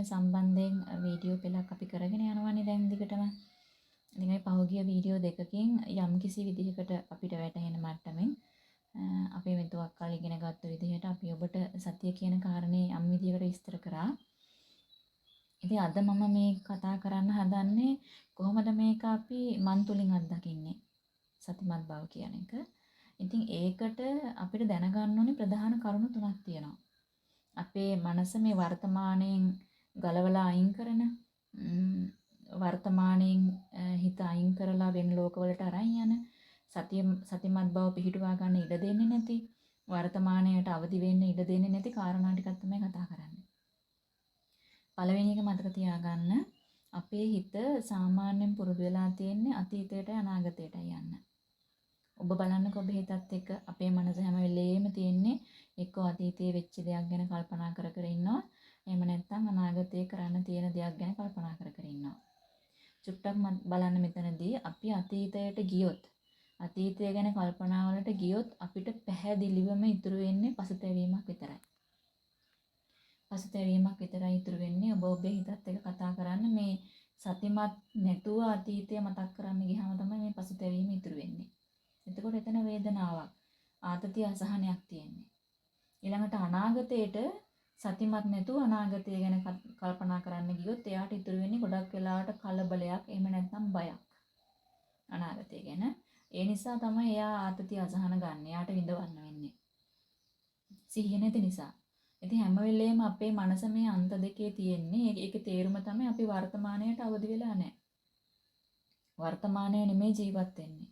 සතිමත් වීම සම්බන්ධයෙන් වීඩියෝ පෙළක් අපි කරගෙන යනවානේ දැන් දිගටම. ඉතින් මේ පහුගිය වීඩියෝ දෙකකින් යම්කිසි විදිහකට අපිට වැටහෙන මට්ටමින් අපේ මෙතුවක් කල් ඉගෙන ගත්ත විදිහට අපි ඔබට සතිය කියන කාරණේ යම් විදිහකට විස්තර කරා. ඉතින් අද මම මේ කතා කරන්න හදන්නේ කොහොමද මේක අපි මන් තුලින් අත්දකින්නේ සතිමත් බව කියන එක. ඉතින් ඒකට අපිට දැනගන්න ඕනේ ප්‍රධාන කරුණු තුනක් තියෙනවා. අපේ මනස මේ වර්තමාණයෙන් ගලවලා අයින් කරන වර්තමාණයෙන් හිත අයින් කරලා වෙන ලෝකවලට අරන් යන සතිය සතිමත් බව පිහිටුවා ගන්න ඉඩ දෙන්නේ නැති වර්තමාණයට අවදි වෙන්න ඉඩ දෙන්නේ නැති කාරණා ටිකක් තමයි කතා කරන්නේ. පළවෙනි එක මතක තියාගන්න අපේ හිත සාමාන්‍යයෙන් පුරුදු වෙලා තියෙන්නේ අතීතයට අනාගතයට යන්න. ඔබ බලන්නකෝ ඔබ හිතත් එක්ක අපේ මනස හැම වෙලේම තියෙන්නේ එක්ක අතීතයේ වෙච්ච දෙයක් ගැන කල්පනා කර කර ඉන්නවා. එහෙම නැත්නම් අනාගතයේ කරන්න තියෙන දෙයක් ගැන කල්පනා කර කර ඉන්නවා. චුට්ටක් බලන්න මෙතනදී අපි අතීතයට ගියොත් අතීතය ගැන කල්පනා වලට ගියොත් අපිට පැහැදිලිවම ඉතුරු වෙන්නේ පසුතැවීමක් විතරයි. පසුතැවීමක් විතරයි ඉතුරු වෙන්නේ. ඔබ ඔබේ හිතත් එක්ක කතා කරන්න මේ සතිමත් නැතුව අතීතය මතක් කරන්න ගියාම තමයි මේ පසුතැවීම ඉතුරු වෙන්නේ. එතකොට එතන වේදනාවක් ආතතිය අසහනයක් තියෙන්නේ. ඊළඟට අනාගතයට සතිමත් නැතුව අනාගතය ගැන කල්පනා කරන්න ගියොත් එයාට ඉතුරු වෙන්නේ ගොඩක් වෙලාවට කලබලයක් එහෙම නැත්නම් බයක්. අනාගතය ගැන. ඒ නිසා තමයි එයා ආතතිය අසහන ගන්න. එයාට විඳවන්න වෙන්නේ. සිහිය නැති නිසා. ඉතින් හැම වෙලේම අපේ මනස මේ අන්ත දෙකේ තියෙන්නේ. ඒකේ තේරුම තමයි අපි වර්තමානයට අවදි වෙලා නැහැ. වර්තමානයේ නෙමෙයි ජීවත් වෙන්නේ.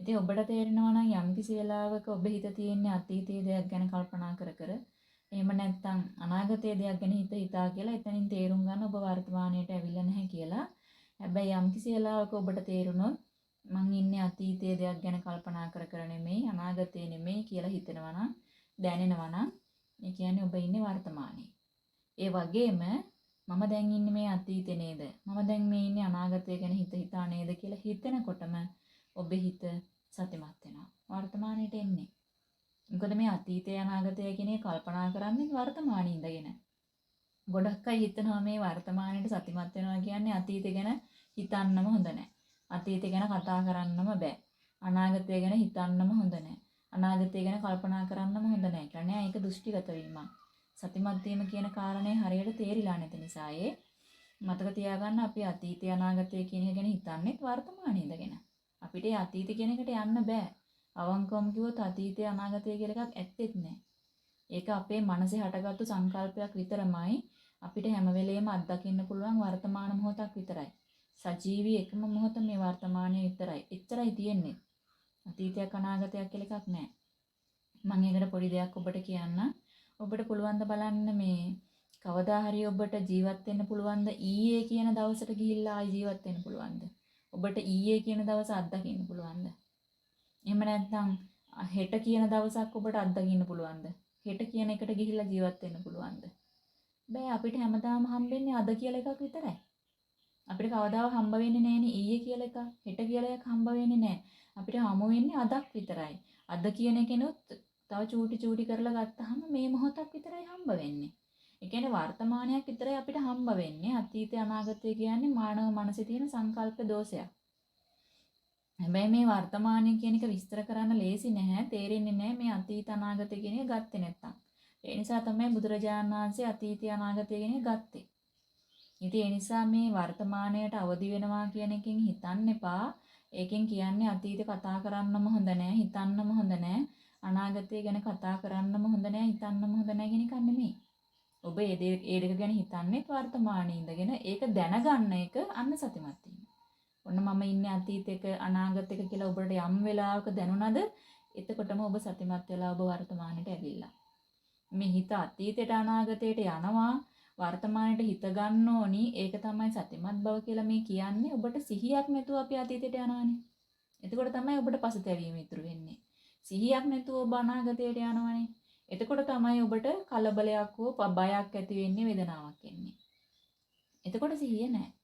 ඉතින් ඔබට තේරෙනවා නම් යම්කිසි වෙලාවක ඔබ හිත තියෙන්නේ අතීතයේ දෙයක් ගැන කල්පනා කර කර එහෙම නැත්නම් අනාගතයේ දෙයක් ගැන හිත හිතා කියලා එතනින් තේරුම් ගන්න ඔබ වර්තමානයට ඇවිල්ලා නැහැ කියලා. හැබැයි යම්කිසි වෙලාවක ඔබට තේරුණොත් මං ඉන්නේ අතීතයේ දෙයක් ගැන කල්පනා කර කර නෙමෙයි අනාගතයේ නෙමෙයි කියලා හිතෙනවා නම් දැනෙනවා නම් ඒ කියන්නේ ඔබ ඉන්නේ වර්තමානයේ. ඒ වගේම මම දැන් ඉන්නේ මේ අතීතේ නේද? මම දැන් මේ ඉන්නේ අනාගතය ගැන හිත හිතා නේද කියලා හිතනකොටම ඔබේ හිත සතිමත් වෙනවා. වර්තමානයට එන්නේ. මොකද මේ අතීතය අනාගතය කියන කල්පනා කරන්නේ වර්තමානයේ ඉඳගෙන. ගොඩක් අය හිතනවා මේ වර්තමානයේ සතිමත් වෙනවා කියන්නේ අතීතය ගැන හිතන්නම හොඳ නැහැ. අතීතය ගැන කතා කරන්නම බෑ. අනාගතය ගැන හිතන්නම හොඳ නැහැ. අනාගතය ගැන කල්පනා කරන්නම හොඳ නැහැ. කියන්නේ ඒක දෘෂ්ටිගත වීමක්. සතිමත් වීම කියන කාරණේ හරියට තේරිලා නැති නිසා ඒ මතක තියාගන්න අපි අතීතය අනාගතය කියන එක ගැන හිතන්නේ වර්තමානයේ ඉඳගෙන. අපිට අතීත කියන එකට යන්න බෑ. අවංකවම කිව්වොත් අතීතය අනාගතය කියලා එකක් ඇත්තෙත් නෑ. ඒක අපේ මනසේ හටගත්තු සංකල්පයක් විතරමයි අපිට හැම වෙලෙම අත්දකින්න පුළුවන් වර්තමාන මොහොතක් විතරයි. සජීවී එකම මොහොත මේ වර්තමානයේ විතරයි. එච්චරයි තියෙන්නේ. අතීතයක් අනාගතයක් කියලා එකක් නෑ. මම ඒකට පොඩි දෙයක් ඔබට කියන්න. ඔබට පුළුවන් ද බලන්න මේ කවදා හරි ඔබට ජීවත් වෙන්න පුළුවන්ද ඊයේ කියන දවසට ගිහිල්ලා ආයි ජීවත් වෙන්න පුළුවන්ද? ඔබට ඊයේ කියන දවස අත්දකින්න පුළුවන්ද? එහෙම නැත්නම් හෙට කියන දවසක් ඔබට අත්දකින්න පුළුවන්ද? හෙට කියන එකට ගිහිල්ලා ජීවත් වෙන්න පුළුවන්ද? බෑ අපිට හැමදාම හම්බෙන්නේ අද කියලා එකක් විතරයි. අපිට කවදාවත් හම්බ වෙන්නේ නෑනේ ඊයේ කියලා එකක්. හෙට කියලා එකක් හම්බ වෙන්නේ නෑ. අපිට හමු වෙන්නේ අදක් විතරයි. අද කියන කෙනුත් තව චූටි චූටි කරලා ගත්තාම මේ මොහොතක් විතරයි හම්බ වෙන්නේ. ඒ කියන්නේ වර්තමානයක් විතරයි අපිට හම්බ වෙන්නේ. අතීතය අනාගතය කියන්නේ මානව මනසේ තියෙන සංකල්ප දෝෂයක්. හැබැයි මේ වර්තමානය කියන එක විස්තර කරන්න ලේසි නැහැ. තේරෙන්නේ නැහැ මේ අතීත අනාගතය කියන එක ගත්තේ නැත්තම්. ඒ නිසා තමයි බුදුරජාණන් වහන්සේ අතීතය අනාගතය කියන එක ගත්තේ. ඉතින් ඒ නිසා මේ වර්තමානයට අවදි වෙනවා කියන එකෙන් හිතන්න එපා. ඒකෙන් කියන්නේ අතීත කතා කරන්නම හොඳ නැහැ, හිතන්නම හොඳ නැහැ. අනාගතය ගැන කතා කරන්නම හොඳ නැහැ, හිතන්නම හොඳ නැහැ කියන එක නෙමෙයි. ඔබ ඒ ඒ දෙක ගැන හිතන්නේ වර්තමානයේ ඉඳගෙන ඒක දැනගන්න එක අන්න සතිමත් වීම. ඔන්න මම ඉන්නේ අතීතයක අනාගතයක කියලා ඔබට යම් වෙලාවක දැනුණාද? එතකොටම ඔබ සතිමත් වෙලා ඔබ වර්තමානයට ඇවිල්ලා. මේ හිත අතීතයට අනාගතයට යනවා වර්තමානයට හිත ගන්න ඕනි ඒක තමයි සතිමත් බව කියලා මේ කියන්නේ ඔබට සිහියක් නැතුව අපි අතීතයට යනවානේ. එතකොට තමයි ඔබට පසුතැවීම ඉතුරු වෙන්නේ. සිහියක් නැතුව ඔබ අනාගතයට යනවානේ. එතකොට තමයි ඔබට කලබලයක් හෝ බයක් ඇති වෙන්නේ වේදනාවක් එන්නේ. එතකොට සිහිය නැහැ.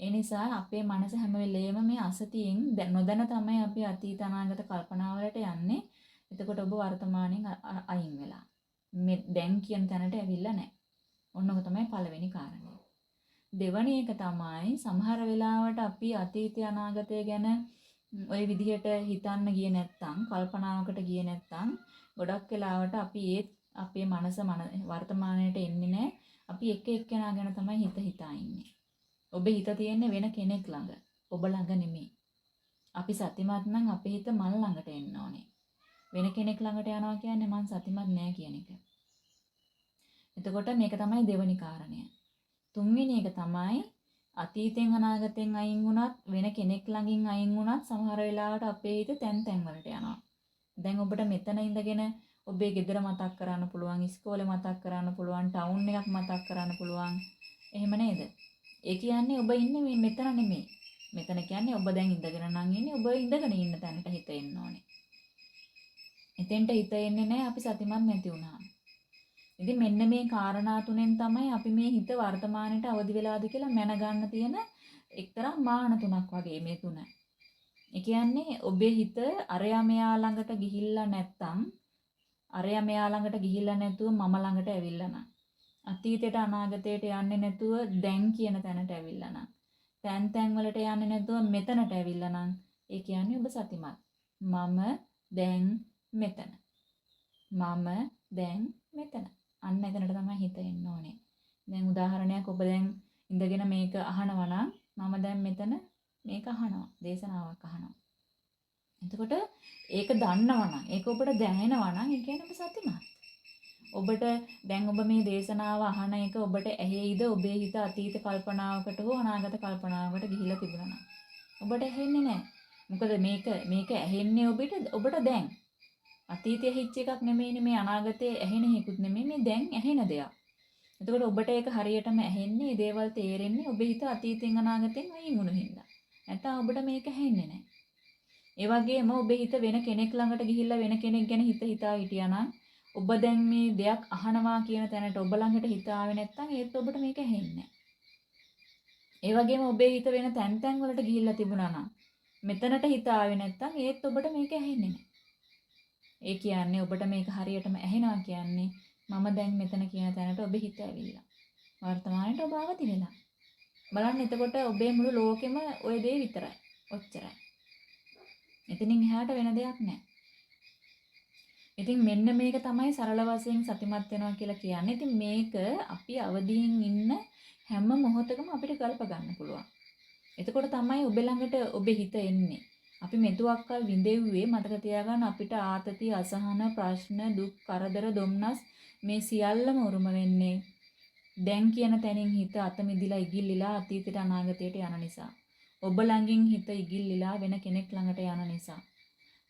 ඒ නිසා අපේ මනස හැම වෙලේම මේ අසතියෙන් නොදැන තමයි අපි අතීත අනාගත කල්පනා වලට යන්නේ. එතකොට ඔබ වර්තමානයෙන් අයින් වෙලා. මේ දැන් කියන තැනට ඇවිල්ලා නැහැ. ඔන්නක තමයි පළවෙනි කාරණය. දෙවැනි එක තමයි සමහර වෙලාවට අපි අතීතය අනාගතය ගැන ওই විදිහට හිතන්න ගියේ නැත්තම් කල්පනාවකට ගියේ නැත්තම් ගොඩක් වෙලාවට අපි ඒ අපේ මනස වර්තමානයට එන්නේ නැහැ. අපි එක එක්කෙනා ගැන තමයි හිත හිතා ඉන්නේ. ඔබේ හිත තියෙන්නේ වෙන කෙනෙක් ළඟ. ඔබ ළඟ නෙමෙයි. අපි සතිමත් නම් අපේ හිත මල් ළඟට එන්න ඕනේ. වෙන කෙනෙක් ළඟට යනවා කියන්නේ මං සතිමත් නෑ කියන එක. එතකොට මේක තමයි දෙවනි කාරණය. තුන්වෙනි එක තමයි අතීතෙන් අනාගතෙන් අයින් වුණත් වෙන කෙනෙක් ළඟින් අයින් වුණත් සමහර වෙලාවට අපේ හිත තැන් තැන් වලට යනවා. දැන් ඔබට මෙතන ඉඳගෙන ඔබේ ගෙදර මතක් කරන්න පුළුවන්, ඉස්කෝලේ මතක් කරන්න පුළුවන්, ටවුන් එකක් මතක් කරන්න පුළුවන්. එහෙම නේද? ඒ කියන්නේ ඔබ ඉන්නේ මේ මෙතන නෙමෙයි. මෙතන කියන්නේ ඔබ දැන් ඉඳගෙන නම් ඉන්නේ ඔබ ඉඳගෙන ඉන්න තැනට හිත එන්න ඕනේ. එතෙන්ට හිත එන්නේ නැහැ අපි සතිමත් නැති වුණාම. ඉතින් මෙන්න මේ කාරණා තුනෙන් තමයි අපි මේ හිත වර්තමානයට අවදි වෙලාද කියලා මැනගන්න තියෙන එක්තරා මාන තුනක් වගේ මේ තුන. ඒ කියන්නේ ඔබේ හිත අරයා මෙයා ළඟට ගිහිල්ලා නැත්තම් අරයා මෙයා ළඟට ගිහිල්ලා නැතුව මම ළඟට ඇවිල්ලා නම් අතීතයට අනාගතයට යන්නේ නැතුව දැන් කියන තැනට ඇවිල්ලා නම් තැන් තැන් වලට යන්නේ නැතුව මෙතනට ඇවිල්ලා නම් ඒ කියන්නේ ඔබ සතිමත්. මම දැන් මෙතන. මම දැන් මෙතන. අන්න එතනට තමයි හිත එන්න ඕනේ. දැන් උදාහරණයක් ඔබ දැන් ඉඳගෙන මේක අහනවා නම් මම දැන් මෙතන මේක අහනවා. දේශනාවක් අහනවා. එතකොට ඒක දන්නවා නම් ඒක ඔබට දැනෙනවා නම් ඒ කියන්නේ ඔබ සතිමත්. ඔබට දැන් ඔබ මේ දේශනාව අහන එක ඔබට ඇහෙයිද ඔබේ හිත අතීත කල්පනාවකට හෝ අනාගත කල්පනාවකට ගිහිලා තිබුණා නම්. ඔබට ඇහෙන්නේ නැහැ. මොකද මේක මේක ඇහෙන්නේ ඔබට ඔබට දැන්. අතීතයේ හිච්ච එකක් නෙමෙයිනේ මේ අනාගතයේ ඇහෙන හේකුත් නෙමෙයි මේ දැන් ඇහෙන දෙයක්. එතකොට ඔබට ඒක හරියටම ඇහෙන්නේ මේ දේවල් තේරෙන්නේ ඔබේ හිත අතීතෙන් අනාගතෙන් අයින් වුණු හින්දා. නැත්නම් ඔබට මේක ඇහෙන්නේ නැහැ. ඒ වගේම ඔබේ හිත වෙන කෙනෙක් ළඟට ගිහිල්ලා වෙන කෙනෙක් ගැන හිත හිතා හිටියානම් ඔබ දැන් මේ දෙයක් අහනවා කියන තැනට ඔබ ළඟට හිත ආවේ නැත්නම් ඒත් ඔබට මේක ඇහෙන්නේ නැහැ. ඒ වගේම ඔබේ හිත වෙන තැන් තැන් වලට ගිහිල්ලා තිබුණා නම් මෙතනට හිත ආවේ නැත්නම් ඒත් ඔබට මේක ඇහෙන්නේ නැහැ. ඒ කියන්නේ ඔබට මේක හරියටම ඇහෙනවා කියන්නේ මම දැන් මෙතන කියන තැනට ඔබ හිත ඇවිල්ලා. වර්තමානයේ ඔබ අවදි වෙලා. බලන්න එතකොට ඔබේ මුළු ලෝකෙම ওই දේ විතරයි. ඔච්චරයි. එතනින් එහාට වෙන දෙයක් නැහැ. ඉතින් මෙන්න මේක තමයි සරල වශයෙන් සතිමත් වෙනවා කියලා කියන්නේ. ඉතින් මේක අපි අවදියෙන් ඉන්න හැම මොහොතකම අපිට ගල්ප ගන්න පුළුවන්. එතකොට තමයි ඔබ ළඟට ඔබේ හිත එන්නේ. අපි මෙතුවක්කල් විඳෙව්වේ මතක තියාගන්න අපිට ආතති අසහන ප්‍රශ්න දුක් කරදර දුම්නස් මේ සියල්ලම උරුම වෙන්නේ දැන් කියන තැනින් හිත අත මිදිලා ඉගිල්ලිලා අතීතයට අනාගතයට යන නිසා ඔබ ළඟින් හිත ඉගිල්ලිලා වෙන කෙනෙක් ළඟට යන නිසා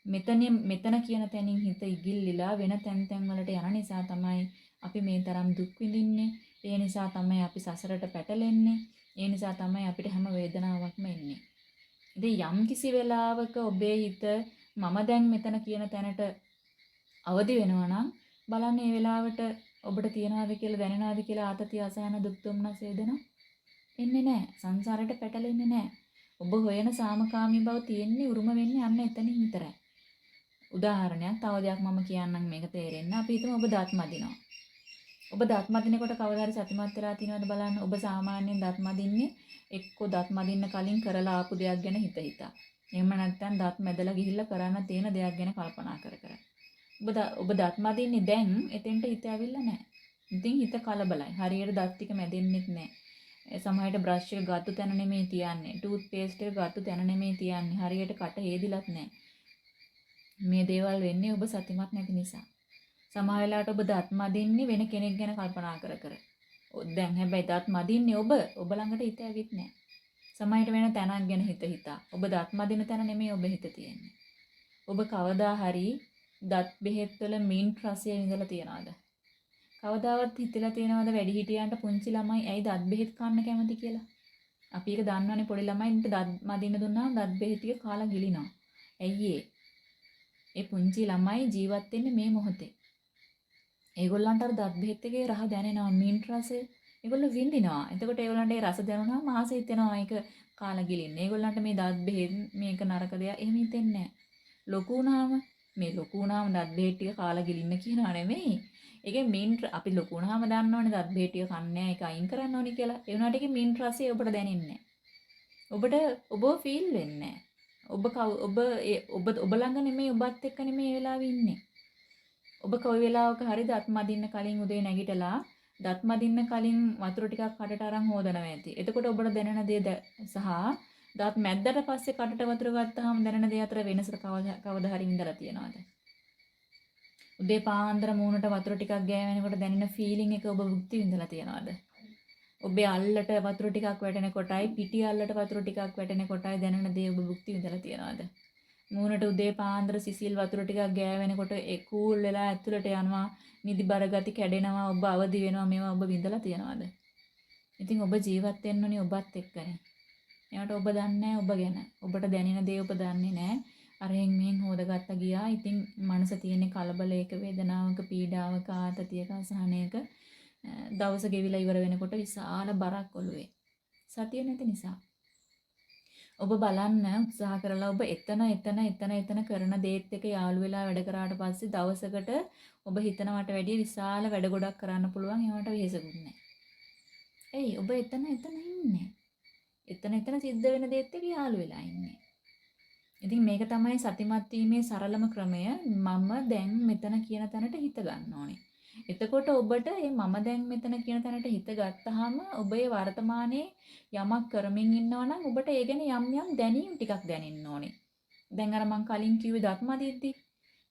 මෙතන මෙතන කියන තැනින් හිත ඉගිල්ලිලා වෙන තැන් තැන් වලට යන නිසා තමයි අපි මේ තරම් දුක් විඳින්නේ ඒ නිසා තමයි අපි සසරට පැටලෙන්නේ ඒ නිසා තමයි අපිට හැම වේදනාවක්ම එන්නේ ඉතින් යම් කිසි වෙලාවක ඔබේ හිත මම දැන් මෙතන කියන තැනට අවදි වෙනවා නම් බලන්න මේ වෙලාවට ඔබට තියනවාද කියලා දැනෙනවාද කියලා ආතතිය අසහන දුක් දුම්නස් වේදනා එන්නේ නැහැ. සංසාරයට පැටලෙන්නේ නැහැ. ඔබ හොයන සාමකාමී බව තියෙන්නේ උරුම වෙන්නේ අන්න එතනින් විතරයි. උදාහරණයක් තව දෙයක් මම කියන්නම් මේක තේරෙන්න. අපි හිතමු ඔබ දත් මදිනවා. ඔබ දත් මදිනකොට කවදා හරි සතිමත් වෙලා තියෙනවද බලන්න. ඔබ සාමාන්‍යයෙන් දත් මදින්නේ එක්කෝ දත් මදින්න කලින් කරලා ආපු දෙයක් ගැන හිත හිතා. එහෙම නැත්නම් දත් මැදලා ගිහිල්ලා කරන්න තියෙන දෙයක් ගැන කල්පනා කර කර. ඔබ ඔබ දත් මදින්නේ දැන් එතෙන්ට හිත ඇවිල්ලා නැහැ. ඉතින් හිත කලබලයි. හරියට දත් ටික මැදෙන්නෙත් නැහැ. සමහරවිට බ්‍රෂ් එක ගත්තු තැන නෙමෙයි තියන්නේ. ටූත් පේස්ට් එක ගත්තු තැන නෙමෙයි තියන්නේ. හරියට කට හේදිලත් නැහැ. මේ දේවල් වෙන්නේ ඔබ සතිමත් නැති නිසා. සමහර වෙලාවට ඔබ දත් මදින්නේ වෙන කෙනෙක් ගැන කල්පනා කර කර. දැන් හැබැයි දත් මදින්නේ ඔබ ඔබ ළඟට හිත ඇවිත් නැහැ. සමහරට වෙන තැනක් ගැන හිත හිතා. ඔබ දත් මදින තැන නෙමෙයි ඔබ හිත තියෙන්නේ. ඔබ කවදා හරි දත් බෙහෙත් වල මින්ට් රසය විඳලා තියනවද? කවදාවත් හිතලා තියනවද වැඩි හිටියන්ට පුංචි ළමයි ඇයි දත් බෙහෙත් කන්න කැමති කියලා? අපි ඒක දන්නවනේ පොඩි ළමයින්ට දත් මදින්න දුන්නාම දත් බෙහෙත් ටික කාලා ගිලිනවා. ඇයි ඒ පුංචි ළමයි ජීවත් වෙන්නේ මේ මොහොතේ. ඒගොල්ලන්ට අර දත් බෙහෙත් එකේ රහ දැනෙනවා මින්ට් රසය. ඒගොල්ලෝ විඳිනවා. එතකොට ඒගොල්ලන්ට ඒ රස දැනුණාම ආසෙ හිතෙනවා ඒක කාලා ගිලින්න. ඒගොල්ලන්ට මේ දත් බෙහෙත් මේක නරක දෙයක් එහෙම හිතෙන්නේ නැහැ. ලොකු වුණාම මේ ලොකු වුණාම දත් බෙහෙත් ටික කාලා ගිලින්න කියනවා නෙමෙයි. ඒකේ මින් අපි ලොකු වුණාම දන්නවනේ දත් බේටිය කන්නේ ඒක අයින් කරන්න ඕනි කියලා. ඒ වුණාට ඒකේ මින් රසය ඔබට දැනෙන්නේ ඔබට ඔබ ෆීල් වෙන්නේ ඔබ ඔබ ඔබ ඔබ ළඟ නෙමෙයි ඔබත් එක්ක නෙමෙයි මේ වෙලාවේ ඉන්නේ. ඔබ කොයි වෙලාවක හරි දත් මදින්න කලින් උදේ නැගිටලා දත් මදින්න කලින් වතුර ටිකක් කටට අරන් හොදනවා ඇති. එතකොට ඔබට දැනෙන දේ සහ දත් මැද්දට පස්සේ කටට වතුර ගත්තාම දැනෙන දේ අතර වෙනස කවදා හරි ඉඳලා තියනවාද? උදේ පාන්දර මූණට වතුර ටිකක් ගෑවෙනකොට දැනෙන ෆීලිං එක ඔබ භුක්ති විඳලා තියනවාද? ඔබේ අල්ලට වතුර ටිකක් වැටෙන කොටයි පිටි අල්ලට වතුර ටිකක් වැටෙන කොටයි දැනෙන දේ ඔබ භුක්ති විඳලා තියනවාද? මූණට උදේ පාන්දර සිසිල් වතුර ටිකක් ගෑවෙනකොට ඒ කූල් වෙලා ඇතුළට යනවා නිදි බර ගති කැඩෙනවා ඔබ අවදි වෙනවා මේවා ඔබ විඳලා තියනවාද? ඉතින් ඔබ ජීවත් වෙන්න ඕනේ ඔබත් එක්කනේ. එයාට ඔබ දන්නේ ඔබ ගැන. ඔබට දැනෙන දේ ඔබ දන්නේ නැහැ. අරහෙන් මෙහෙන් හොදගත්ත ගියා. ඉතින් මනස තියෙන කලබලයක වේදනාවක පීඩාවක ආතතියක අසහනයක දවස ගෙවිලා ඉවර වෙනකොට විශාල බරක් ඔළුවේ. සතිය නැති නිසා. ඔබ බලන්න උත්සාහ කරලා ඔබ එතන එතන එතන එතන කරන දේත් එක යාළු වෙලා වැඩ කරාට පස්සේ දවසකට ඔබ හිතනවට වැඩිය විශාල වැඩ ගොඩක් කරන්න පුළුවන් ඒවට වෙහෙසකුත් නැහැ. එයි ඔබ එතන එතන ඉන්නේ. එතන එතන සිද්ධ වෙන දේත් එක්ක යාළු වෙලා ඉන්නේ. ඉතින් මේක තමයි සතිමත් වීමේ සරලම ක්‍රමය. මම දැන් මෙතන කියන තැනට හිත ගන්න ඕනේ. එතකොට ඔබට මේ මම දැන් මෙතන කියන තැනට හිත ගත්තාම ඔබේ වර්තමානයේ යමක් කරමින් ඉන්නවා නම් ඔබට ඒ ගැන යම් යම් දැනීම් ටිකක් දැනෙන්න ඕනේ. දැන් අර මං කලින් කිව්වේ දත්මදිද්දි.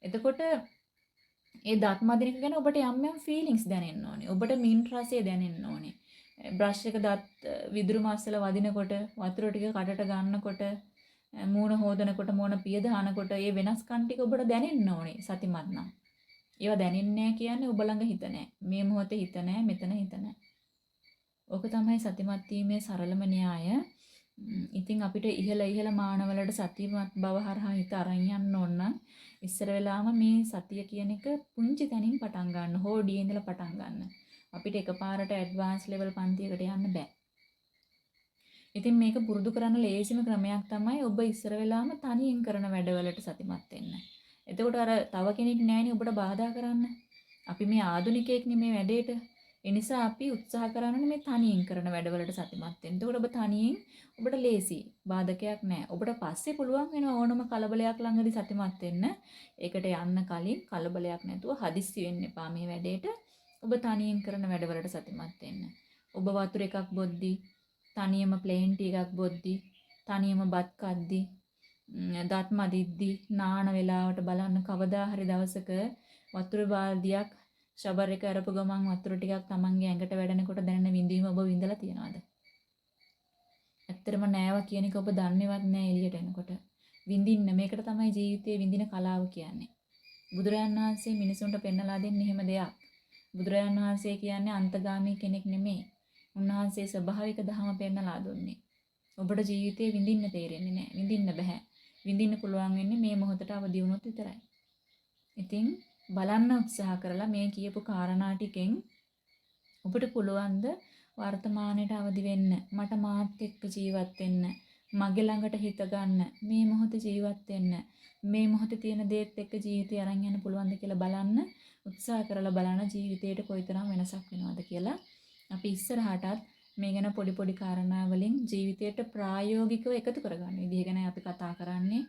එතකොට ඒ දත්මදිනක ගැන ඔබට යම් යම් ෆීලිංගස් දැනෙන්න ඕනේ. ඔබට මින් රසය දැනෙන්න ඕනේ. බ්‍රෂ් එක දත් විදුරු මස්සල වදිනකොට වතුර ටික කටට ගන්නකොට මූණ හොදනකොට මූණ පිය දානකොට ඒ වෙනස්කම් ටික ඔබට දැනෙන්න ඕනේ සතිමත් නම්. ඒවා දැනෙන්නේ කියන්නේ ඔබ ළඟ හිත නැහැ. මේ මොහොතේ හිත නැහැ, මෙතන හිත නැහැ. ඕක තමයි සතිමත් වීමේ සරලම න්‍යාය. ඉතින් අපිට ඉහළ ඉහළ මානවලට සතිමත් බව හරහා හිත අරන් යන්න ඕන නම් ඉස්සර වෙලාම මේ සතිය කියන එක පුංචි තැනින් පටන් ගන්න, හෝඩියේ ඉඳලා පටන් ගන්න. අපිට එකපාරට ඇඩ්වාන්ස් ලෙවල් පන්තියකට යන්න බෑ. ඉතින් මේක පුරුදු කරන්න ලේසිම ක්‍රමයක් තමයි ඔබ ඉස්සර වෙලාම තනියෙන් කරන වැඩවලට සතිමත් වෙන්න. එතකොට අර තව කෙනෙක් නැහෙනේ ඔබට බාධා කරන්න. අපි මේ ආදුනිකයෙක් නෙමේ වැඩේට. ඒ නිසා අපි උත්සාහ කරන්නේ මේ තනියෙන් කරන වැඩවලට සතිමත් වෙන්න. එතකොට ඔබ තනියෙන් ඔබට ලේසි. බාධකයක් නැහැ. ඔබට පස්සේ පුළුවන් වෙන ඕනම කලබලයක් ළඟදී සතිමත් වෙන්න. ඒකට යන්න කලින් කලබලයක් නැතුව හදිස්සි වෙන්න එපා මේ වැඩේට. ඔබ තනියෙන් කරන වැඩවලට සතිමත් වෙන්න. ඔබ වතුර එකක් බොද්දි, තනියම ප්ලේන් ටී එකක් බොද්දි, තනියම බත් කද්දි, දත් මදිද්දි, නාන වේලාවට බලන්න කවදා හරි දවසක වතුර බාල්දියක් ෂවර් එක අරපු ගමන් වතුර ටිකක් Tamange ඇඟට වැඩෙනකොට දැනෙන විඳීම ඔබ විඳලා තියනවාද? ඇත්තටම නෑවා කියන එක ඔබ දන්නේවත් නෑ එළියට එනකොට. විඳින්න මේකට තමයි ජීවිතයේ විඳින කලාව කියන්නේ. බුදුරජාණන් වහන්සේ මිනිසුන්ට පෙන්නලා දෙන්නේ එහෙම දෙයක්. බුදුරජාන් වහන්සේ කියන්නේ අන්තගාමී කෙනෙක් නෙමෙයි. උන්වහන්සේ ස්වභාවික ධහම පෙන්නලා දුන්නේ. ඔබට ජීවිතේ විඳින්න තේරෙන්නේ නැහැ. විඳින්න බෑ. විඳින්න පුළුවන් වෙන්නේ මේ මොහොතට අවදි වුණොත් විතරයි. ඉතින් බලන්න උත්සාහ කරලා මේ කියපු කාරණා ටිකෙන් ඔබට පුළුවන් වර්තමානයට අවදි වෙන්න. මට මාත් එක්ක ජීවත් වෙන්න. මගේ ළඟට හිත ගන්න. මේ මොහොත ජීවත් වෙන්න. මේ මොහොතේ තියෙන දේත් එක්ක ජීවිතය අරන් යන්න පුළුවන්ද කියලා බලන්න. උත්සාහ කරලා බලන ජීවිතේට කොයිතරම් වෙනසක් වෙනවද කියලා අපි ඉස්සරහටත් මේ ගැන පොඩි පොඩි කාරණා වලින් ජීවිතයට ප්‍රායෝගිකව එකතු කරගන්න විදිහ ගැන අපි කතා කරන්නේ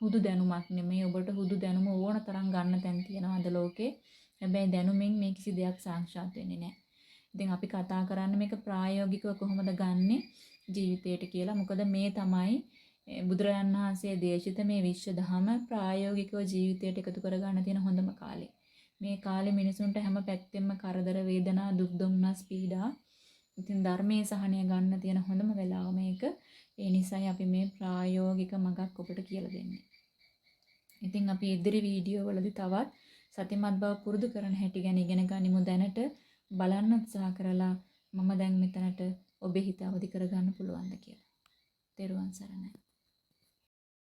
හුදු දැනුමක් නෙමෙයි ඔබට හුදු දැනුම ඕන තරම් ගන්න තැන් තියෙනවා අද ලෝකේ. හැබැයි දැනුමින් මේ කිසි දෙයක් සාක්ෂාත් වෙන්නේ නැහැ. ඉතින් අපි කතා කරන්නේ මේක ප්‍රායෝගිකව කොහොමද ගන්නෙ ජීවිතයට කියලා. මොකද මේ තමයි බුදුරජාන් වහන්සේ දේශිත මේ විශ්ව ධම ප්‍රායෝගිකව ජීවිතයට එකතු කරගන්න තියෙන හොඳම කාලේ. මේ කාලේ මිනිසුන්ට හැම පැත්තෙම කරදර වේදනා දුක් දුම්නස් පීඩා ඉතින් ධර්මයේ සහනය ගන්න තියෙන හොඳම වෙලාව මේක. ඒ නිසායි අපි මේ ප්‍රායෝගික මගක් ඔබට කියලා දෙන්නේ. ඉතින් අපි ඉදිරි වීඩියෝ වලදී තවත් සතිමත් බව පුරුදු කරන හැටි ගැන ඉගෙන ගනිමු දැනට බලන්න උත්සාහ කරලා මම දැන් මෙතනට ඔබේ හිත අවදි කරගන්න පුළුවන්ද කියලා. තෙරුවන් සරණයි.